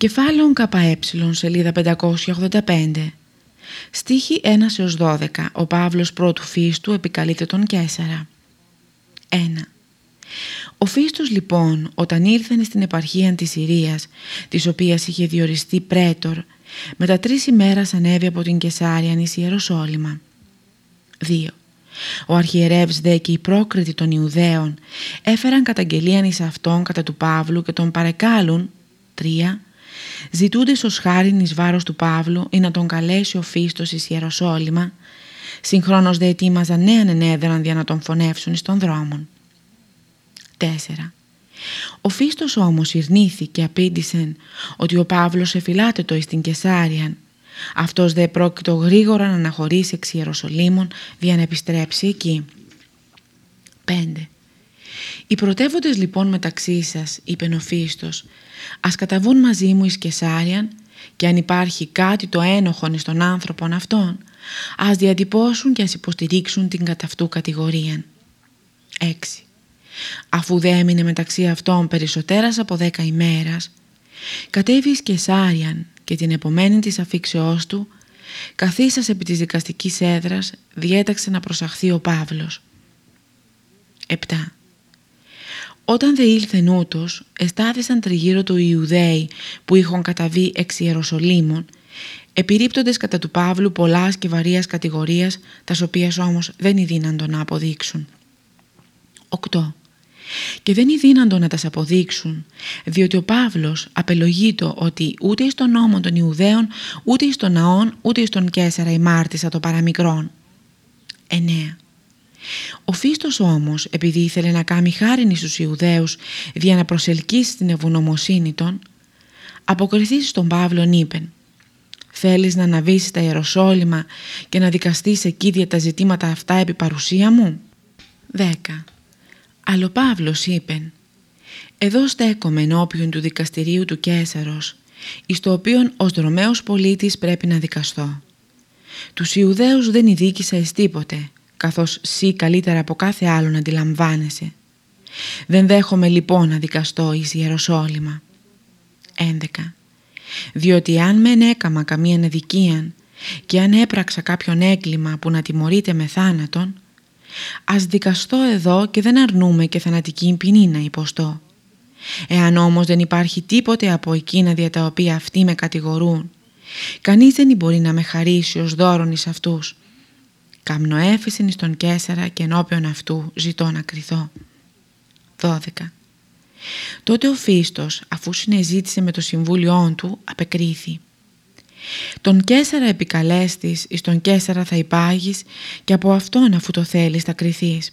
Κεφάλαιο ΚΕ, σελίδα 585. Στίχη 1 έως 12. Ο Παύλος πρώτου φύστου επικαλείται τον Κέσσαρα. 1. Ο Φίστος λοιπόν όταν ήλθεν στην επαρχία της Συρίας, της οποίας είχε διοριστεί πρέτορ, μετά τρεις ημέρας ανέβη από την Κεσάρια εις Ιεροσόλυμα. 2. Ο αρχιερεύς δε και οι πρόκριτοι των Ιουδαίων έφεραν καταγγελίαν εις αυτόν κατά του Παύλου και τον παρεκάλουν 3 ζητούνται ως χάριν εις βάρος του Παύλου ή να τον καλέσει ο Φίστος εις Ιεροσόλυμα, συγχρόνως δε ετοίμαζαν νέαν ενέδραν για να τον φωνεύσουν εις των δρόμων. 4. Ο Φίστος όμως ηρνήθη και απήντησε ότι ο Παύλος εφυλάται το εις την Κεσάριαν. Αυτός δε πρόκειτο γρήγορα να αναχωρήσει εξ Ιεροσολύμων για να επιστρέψει εκεί. 5. Οι πρωτεύοντες λοιπόν μεταξύ σας, είπε ο Φίστος, ας καταβούν μαζί μου εις Κεσάριαν και αν υπάρχει κάτι το ένοχον στον άνθρωπον αυτόν, ας διατυπώσουν και ας υποστηρίξουν την κατά αυτού κατηγορία. 6. Αφού δεν έμεινε μεταξύ αυτών περισσότερας από δέκα ημέρας, κατέβη εις Κεσάριαν και την επομένη της αφήξεώς του, καθίσας επί της δικαστικής έδρας, διέταξε να προσαχθεί ο Παύλος. 7. Όταν δε ήλθεν ούτως, εστάθησαν τριγύρω του Ιουδαίοι που είχαν καταβεί εξ Ιεροσολύμων, επιρρύπτοντες κατά του Παύλου πολλάς και βαρίας κατηγορίας, τας οποίες όμως δεν ειδύναντο να αποδείξουν. 8. Και δεν ειδύναντο να τας αποδείξουν, διότι ο Παύλος απελογείτο ότι ούτε εις τον νόμο των Ιουδαίων, ούτε εις τον ναών, ούτε εις τον Κέσσαρα ημάρτησα το παραμικρόν. 9. Ο Φίστος όμως, επειδή ήθελε να κάνει χάριν στους Ιουδαίους για να προσελκύσει την ευγνωμοσύνη των, αποκριθείς στον Παύλον είπεν «Θέλεις να αναβήσεις τα Ιεροσόλυμα και να δικαστείς εκεί δια τα ζητήματα αυτά επί παρουσία μου» 10. Αλλά Παύλος είπεν «Εδώ στέκομαι ενώπιον του δικαστηρίου του Κέσαρος, εις το οποίον ως δρομέος πολίτης πρέπει να δικαστώ. Τους Ιουδαίους δεν ειδίκησα εις τίποτε, καθώς σύ καλύτερα από κάθε άλλον αντιλαμβάνεσαι. Δεν δέχομαι λοιπόν να δικαστώ εις Ιεροσόλυμα. 11. Διότι αν μεν έκαμα καμία αδικίαν και αν έπραξα κάποιον έγκλημα που να τιμωρείται με θάνατον, ας δικαστώ εδώ και δεν αρνούμε και θανατική ποινή να υποστώ. Εάν όμως δεν υπάρχει τίποτε από εκείνα δια τα οποία αυτοί με κατηγορούν, κανείς δεν μπορεί να με χαρίσει ως δώρον εις αυτούς, Καμνοέφησιν στον Κέσσαρα και ενώπιον αυτού ζητώ να κρυθώ. 12. Τότε ο Φίστος, αφού συνεζήτησε με το συμβούλιο του, απεκρίθη. Τον Κέσσαρα επικαλέστης εις τον Κέσσαρα θα υπάγεις και από αυτόν αφού το θέλεις θα κρυθείς.